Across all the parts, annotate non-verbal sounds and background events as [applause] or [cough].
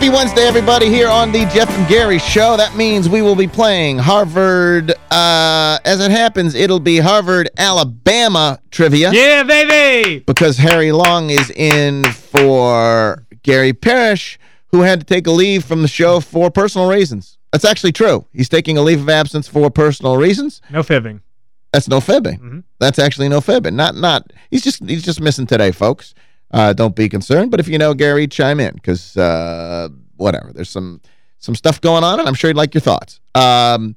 Happy Wednesday, everybody, here on the Geoff and Gary Show. That means we will be playing Harvard. Uh, as it happens, it'll be Harvard, Alabama trivia. Yeah, baby! Because Harry Long is in for Gary Parrish, who had to take a leave from the show for personal reasons. That's actually true. He's taking a leave of absence for personal reasons. No fibbing. That's no fibbing. Mm -hmm. That's actually no fibbing. Not not. He's just he's just missing today, folks. Uh, don't be concerned. But if you know Gary, chime in because uh, whatever. There's some some stuff going on, and I'm sure you'd like your thoughts. Um,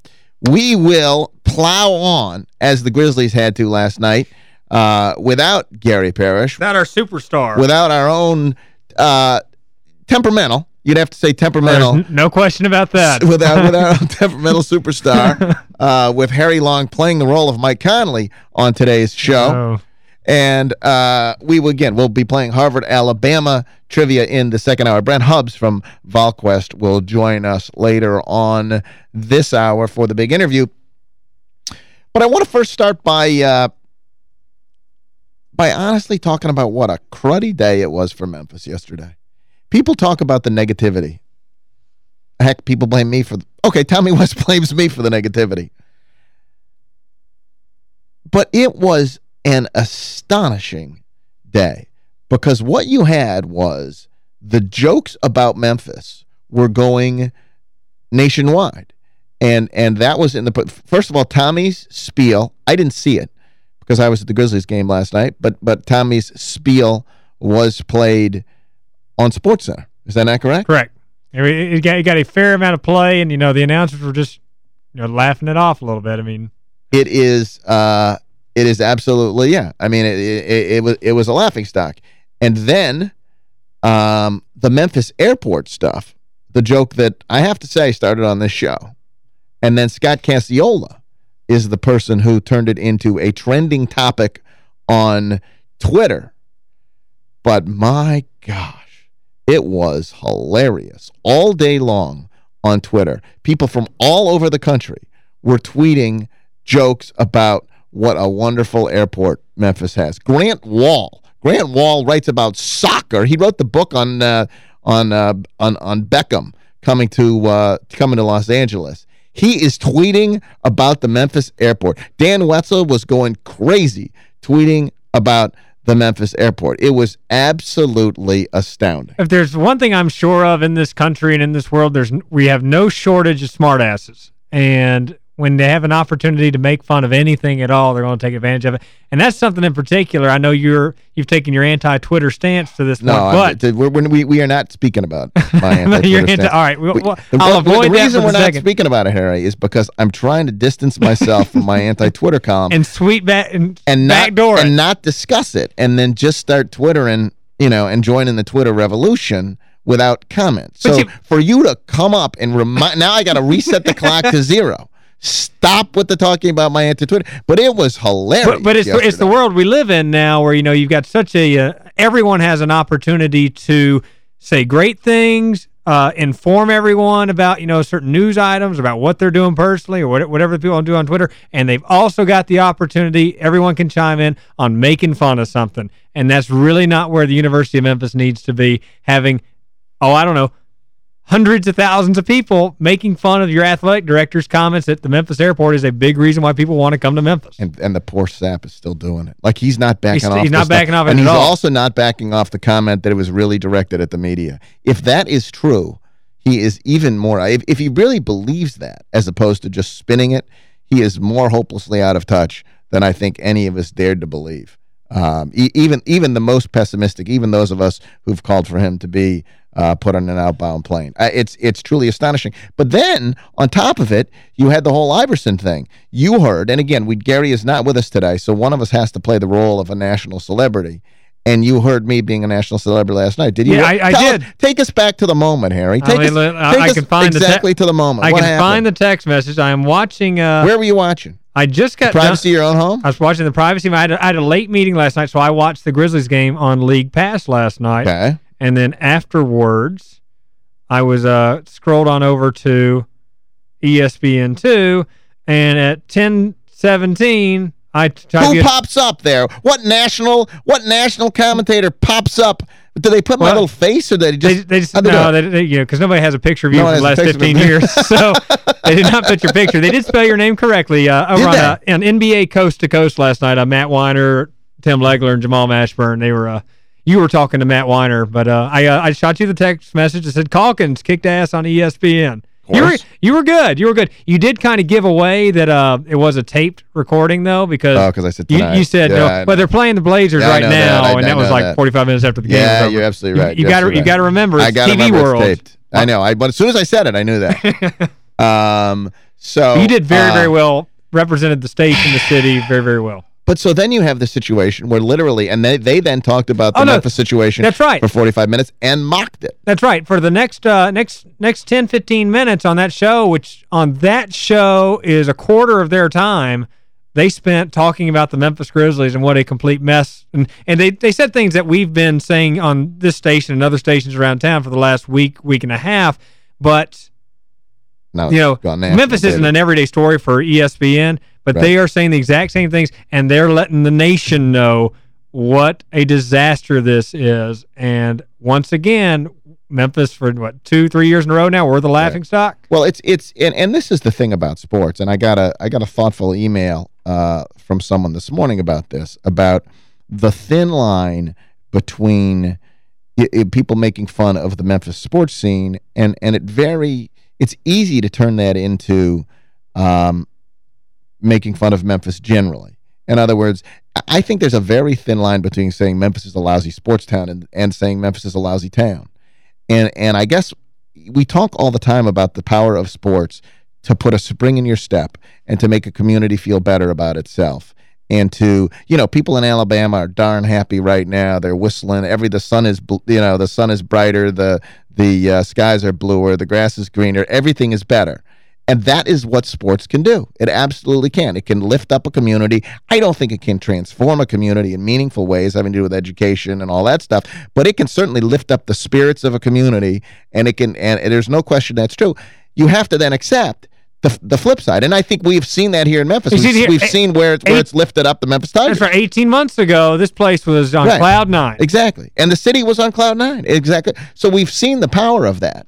we will plow on as the Grizzlies had to last night uh, without Gary Parrish. Without our superstar. Without our own uh, temperamental. You'd have to say temperamental. Well, no question about that. [laughs] without, without our [laughs] temperamental superstar, uh, with Harry Long playing the role of Mike Conley on today's show. Oh. And uh, we will, again, we'll be playing Harvard, Alabama trivia in the second hour. Brent Hubbs from VolQuest will join us later on this hour for the big interview. But I want to first start by uh, by honestly talking about what a cruddy day it was for Memphis yesterday. People talk about the negativity. Heck, people blame me for... Okay, Tommy [laughs] West blames me for the negativity. But it was an astonishing day because what you had was the jokes about Memphis were going nationwide. And and that was in the first of all Tommy's spiel. I didn't see it because I was at the Grizzlies game last night, but but Tommy's spiel was played on SportsCenter. Is that not correct? Correct. It got, it got a fair amount of play, and, you know, the announcers were just, you know, laughing it off a little bit. I mean... It is uh, it is absolutely, yeah. I mean, it, it, it, was, it was a laughing stock. And then um, the Memphis airport stuff, the joke that I have to say started on this show. And then Scott Cacciola is the person who turned it into a trending topic on Twitter. But my gosh, it was hilarious. All day long on Twitter, people from all over the country were tweeting jokes about what a wonderful airport Memphis has. Grant Wahl. Grant Wahl writes about soccer. He wrote the book on uh, on uh, on on Beckham coming to uh, coming to Los Angeles. He is tweeting about the Memphis airport. Dan Wetzel was going crazy tweeting about the Memphis airport. It was absolutely astounding. If there's one thing I'm sure of in this country and in this world, there's we have no shortage of smartasses. And when they have an opportunity to make fun of anything at all, they're going to take advantage of it. And that's something in particular. I know you're you've taken your anti-Twitter stance to this no, point, but we're, we we are not speaking about [laughs] my anti-Twitter anti, stance. All right, well, well, the, I'll avoid the reason we're not second. speaking about it, Harry, is because I'm trying to distance myself from my [laughs] anti-Twitter column and sweet back and, and not backdoor and not discuss it, and then just start twittering, you know, and joining the Twitter revolution without comment. So you, for you to come up and remind, now I got to reset the clock to zero. Stop with the talking about my anti-Twitter. But it was hilarious But, but it's, yesterday. it's the world we live in now where, you know, you've got such a, uh, everyone has an opportunity to say great things, uh, inform everyone about, you know, certain news items, about what they're doing personally or what, whatever the people do on Twitter. And they've also got the opportunity, everyone can chime in on making fun of something. And that's really not where the University of Memphis needs to be having, oh, I don't know, hundreds of thousands of people making fun of your athletic director's comments at the Memphis airport is a big reason why people want to come to Memphis. And and the poor sap is still doing it. Like he's not backing he's, off. He's not backing stuff. off And he's all. also not backing off the comment that it was really directed at the media. If that is true, he is even more if if he really believes that as opposed to just spinning it, he is more hopelessly out of touch than I think any of us dared to believe. Um, e even even the most pessimistic, even those of us who've called for him to be uh, put on an outbound plane. Uh, it's it's truly astonishing. But then, on top of it, you had the whole Iverson thing. You heard, and again, we Gary is not with us today, so one of us has to play the role of a national celebrity. And you heard me being a national celebrity last night. Did you? Yeah, I, I did. Us, take us back to the moment, Harry. Take I, mean, us, I, take I us can find exactly the to the moment. I what can happened? find the text message. I am watching. Uh, Where were you watching? I just got privacy of your own home. I was watching the privacy. I had, a, I had a late meeting last night, so I watched the Grizzlies game on League Pass last night. Okay. And then afterwards, I was uh scrolled on over to E ESPN2, and at 10:17, I Who pops up there? What national what national commentator pops up Do they put my Well, little face or they just... They, they just, how'd they do no, they, they, you know, because nobody has a picture of you No for the last 15 years. [laughs] So they did not put your picture. They did spell your name correctly. Uh, over Did on, uh, on NBA Coast to Coast last night, uh, Matt Winer, Tim Legler, and Jamal Mashburn, they were, uh, you were talking to Matt Winer, but uh, I uh, I shot you the text message that said Calkins kicked ass on ESPN. You were you were good. You were good. You did kind of give away that uh it was a taped recording though because Oh, 'cause I said you, tonight. you said Yeah, no, but they're playing the Blazers Yeah, right know that. now, I- and I that was like that. 45 minutes after the game. Yeah, you're absolutely right. You, You're got to absolutely you right. got to remember it's I got to TV remember world. it's taped. I know. I But as soon as I said it, I knew that. [laughs] um, so You did very, uh, very well. Represented the state and the city very, very well. But so then you have the situation where literally, and they, they then talked about the Oh, no. Memphis situation That's right. for 45 minutes and mocked it. That's right. For the next uh, next next 10, 15 minutes on that show, which on that show is a quarter of their time, they spent talking about the Memphis Grizzlies and what a complete mess. And and they, they said things that we've been saying on this station and other stations around town for the last week, week and a half. But Now you know, it's gone national, Memphis isn't an everyday story for ESPN, but Right. they are saying the exact same things, and they're letting the nation know what a disaster this is. And once again, Memphis for what two, three years in a row now, we're the laughing stock. Well, it's it's and, and this is the thing about sports, and I got a I got a thoughtful email uh, from someone this morning about this about the thin line between i i people making fun of the Memphis sports scene, and and it very it's easy to turn that into um, making fun of Memphis generally. In other words, I- think there's a very thin line between saying Memphis is a lousy sports town and, and saying Memphis is a lousy town. And and I guess we talk all the time about the power of sports to put a spring in your step and to make a community feel better about itself. And to, you know, people in Alabama are darn happy right now. They're whistling. Every the sun is, you know, the sun is brighter. The the uh, skies are bluer. The grass is greener. Everything is better. And that is what sports can do. It absolutely can. It can lift up a community. I don't think it can transform a community in meaningful ways having to do with education and all that stuff, but it can certainly lift up the spirits of a community, and it can, and, and there's no question that's true. You have to then accept the, the flip side, and I think we've seen that here in Memphis. We've, here, we've eight- seen where it's, where eight- it's lifted up the Memphis Tigers. That's right. 18 months ago, this place was on Right. cloud nine. Exactly. And the city was on cloud nine. Exactly. So we've seen the power of that.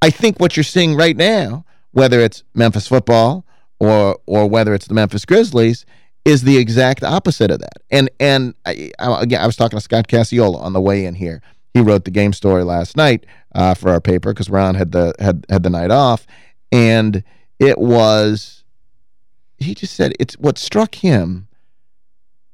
I think what you're seeing right now, whether it's Memphis football or or whether it's the Memphis Grizzlies, is the exact opposite of that. And and I, I, again, I was talking to Scott Cacciola on the way in here. He wrote the game story last night uh, for our paper because Ron had the had had the night off, and it was. He just said it's what struck him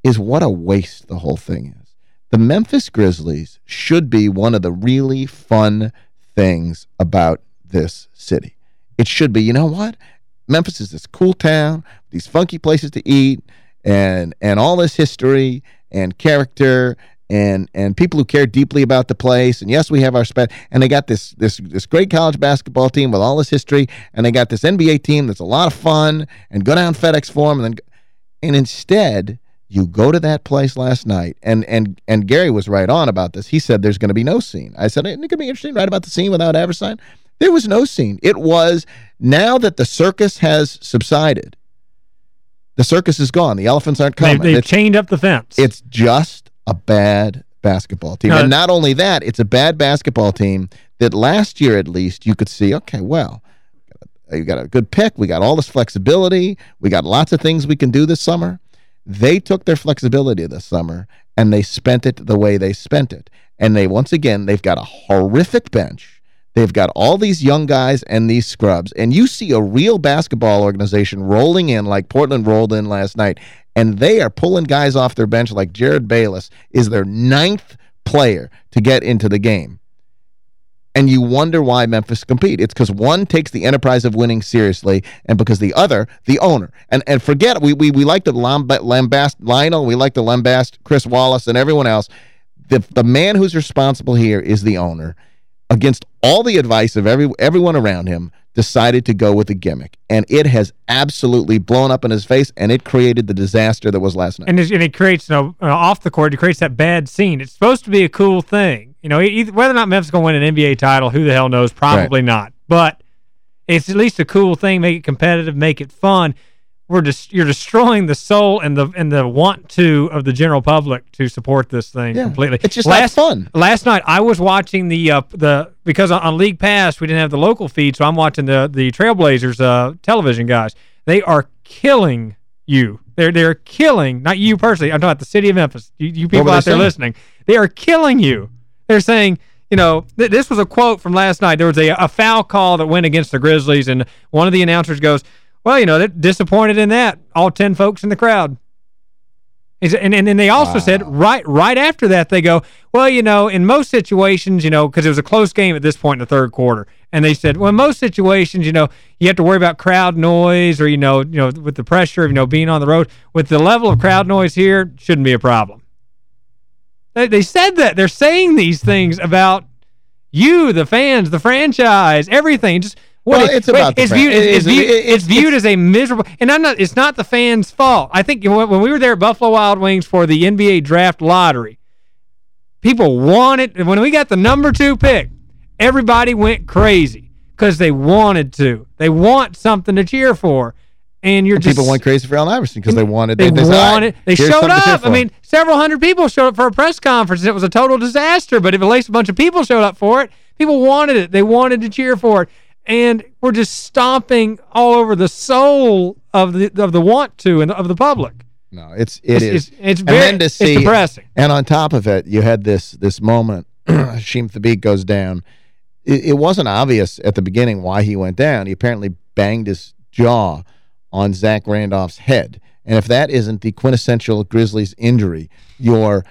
is what a waste the whole thing is. The Memphis Grizzlies should be one of the really fun things about this city. It should be, you know what? Memphis is this cool town, these funky places to eat, and and all this history and character and and people who care deeply about the place. And yes, we have our spec. And they got this this this great college basketball team with all this history, and they got this NBA team that's a lot of fun. And go down FedEx Forum, and then and instead you go to that place last night, and and and Gary was right on about this. He said there's going to be no scene. I said, it to be interesting write about the scene without Iverson? There was no scene. It was, now that the circus has subsided, the circus is gone. The elephants aren't coming. they've chained up the fence. it's just a bad basketball team. No, and not only that, it's a bad basketball team that last year at least you could see, okay, well, you got a good pick. We got all this flexibility. We got lots of things we can do this summer. They took their flexibility this summer and they spent it the way they spent it. And they, once again, they've got a horrific bench. They've got all these young guys and these scrubs. And you see a real basketball organization rolling in like Portland rolled in last night. And they are pulling guys off their bench like Jerryd Bayless is their ninth player to get into the game. And you wonder why Memphis compete. It's because one takes the enterprise of winning seriously, and because the other, the owner. And and forget, we we, we like lamb, lambast Lionel, we like to lambast Chris Wallace and everyone else. The, the man who's responsible here is the owner. Against all the advice of every everyone around him, decided to go with a gimmick. And it has absolutely blown up in his face, and it created the disaster that was last night. and, it, and it creates, you know, uh, off the court, it creates that bad scene. It's supposed to be a cool thing. You know, either, whether or not Memphis is going to win an NBA title, who the hell knows? Probably not. But it's at least a cool thing, make it competitive, make it fun. We're just you're destroying the soul and the and the want to of the general public to support this thing Yeah. completely. It's just last, fun. Last night I was watching the uh, the because on, on League Pass we didn't have the local feed, so I'm watching the the Trailblazers uh, television guys. They are killing you. They're they're killing not you personally. I'm talking about the city of Memphis. You, you people out there saying? listening. They are killing you. They're saying you know, th this was a quote from last night. There was a, a foul call that went against the Grizzlies, and one of the announcers goes, well, you know, they're disappointed in that, all 10 folks in the crowd. And, and, and they also said, right right after that, they go, well, you know, in most situations, you know, because it was a close game at this point in the third quarter, and they said, well, in most situations, you know, you have to worry about crowd noise or, you know, you know, with the pressure of, you know, being on the road. With the level of crowd noise here, shouldn't be a problem. They, they said that. They're saying these things about you, the fans, the franchise, everything. Just what Well, it- it's about the it's viewed, it it's, viewed, it's viewed as a miserable and I'm not it's not the fans' fault. I think when we were there at Buffalo Wild Wings for the NBA draft lottery, people wanted when we got the number 2 pick, everybody went crazy cuz they wanted to. They want something to cheer for. And you're just People went crazy for Allen Iverson because they wanted they, they, said, "All right, wanted they showed something to cheer up. I mean, several hundred people showed up for a press conference. It was a total disaster, but if at least a bunch of people showed up for it, people wanted it. They wanted to cheer for it. And we're just stomping all over the soul of the of the want to and of the public. no, it's it it's, is. It's, it's And very then to see- it's depressing. And on top of it, you had this this moment, [clears throat] Hasheem Thabeet goes down. It, it wasn't obvious at the beginning why he went down. He apparently banged his jaw on Zach Randolph's head. And if that isn't the quintessential Grizzlies injury, your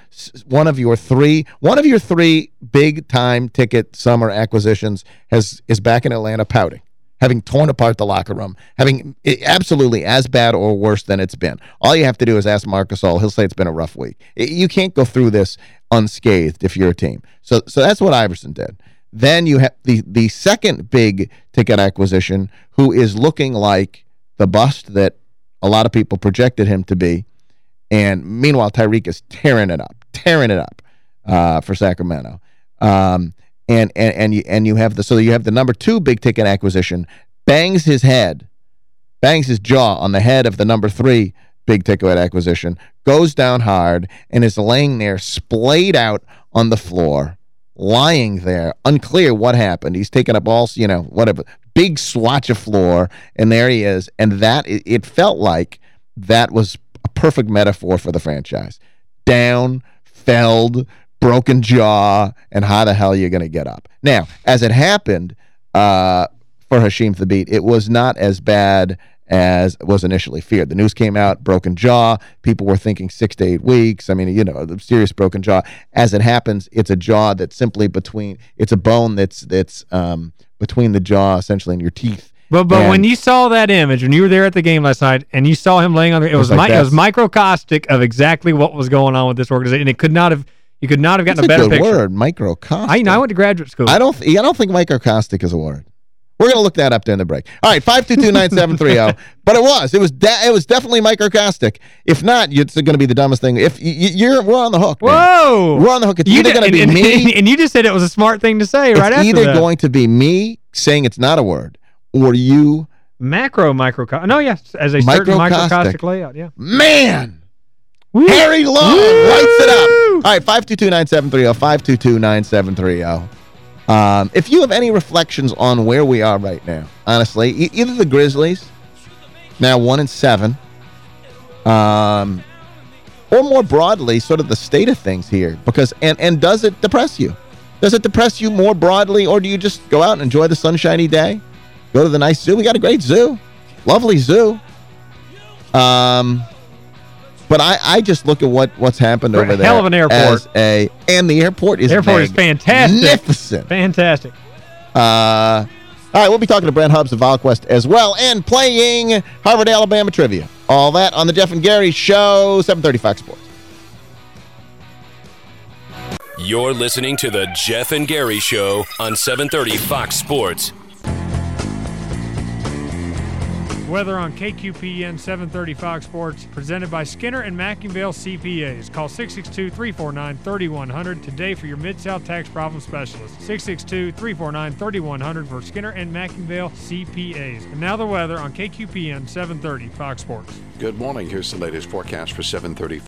one of your three one of your three big time ticket summer acquisitions has is back in Atlanta pouting having torn apart the locker room, having absolutely as bad or worse than it's been. All you have to do is ask Marcus All. He'll say it's been a rough week. You can't go through this unscathed if you're a team. So so that's what Iverson did. Then you have the the second big ticket acquisition who is looking like the bust that a lot of people projected him to be. And meanwhile, Tyreke is tearing it up, tearing it up uh, for Sacramento. Um, and and and you and you have the so you have the number two big ticket acquisition bangs his head, bangs his jaw on the head of the number three big ticket acquisition, goes down hard and is laying there splayed out on the floor, lying there, unclear what happened. He's taken up all you know whatever big swatch of floor, and there he is. And that it, it felt like that was a perfect metaphor for the franchise. Down, felled, broken jaw, and how the hell are you going to get up? Now, as it happened uh, for Hasheem Thabeet, it was not as bad as was initially feared. The news came out, broken jaw. People were thinking six to eight weeks. I mean, you know, the serious broken jaw. As it happens, it's a jaw that's simply between, it's a bone that's that's um, between the jaw, essentially, and your teeth. But but And- when you saw that image, when you were there at the game last night, and you saw him laying on the, it was like it was microcostic of exactly what was going on with this organization, and it could not have you could not have gotten That's a better good picture. word, microcaustic. I you know I went to graduate school. I don't I don't think microcaustic is a word. We're going to look that up during the break. All right, 522-9730. [laughs] but it was. It was de- it was definitely microcostic. If not, it's going to be the dumbest thing. If you're we're on the hook. man. Whoa! We're on the hook. It's You either going to be and, me and, you just said it was a smart thing to say right after either that. going to be me saying it's not a word or you Macro microcostic. No, yes, as a certain microcostic layout. Yeah. man Woo. Harry Long Woo! lights it up. All right, 522-9730, 522-9730. Um, if you have any reflections on where we are right now, honestly, e- either the Grizzlies, now one and seven, um, or more broadly, sort of the state of things here, because and and does it depress you? Does it depress you more broadly, or do you just go out and enjoy the sunshiny day, go to the nice zoo? We got a great zoo, lovely zoo. Um, but I I just look at what what's happened over there. Hell of an airport. as a and the airport is Airport is fantastic. magnificent. Fantastic. Uh, all right, we'll be talking to Brent Hubbs of VolQuest as well and playing Harvard, Alabama trivia. All that on the Geoff and Gary Show, 730 Fox Sports. You're listening to the Geoff and Gary Show on 730 Fox Sports. Weather on KQPN 730 Fox Sports, presented by Skinner and Mackinville CPAs. Call 662-349-3100 today for your Mid-South tax problem specialist. 662-349-3100 for Skinner and Mackinville CPAs. And now the weather on KQPN 730 Fox Sports. Good morning. Here's the latest forecast for 7:30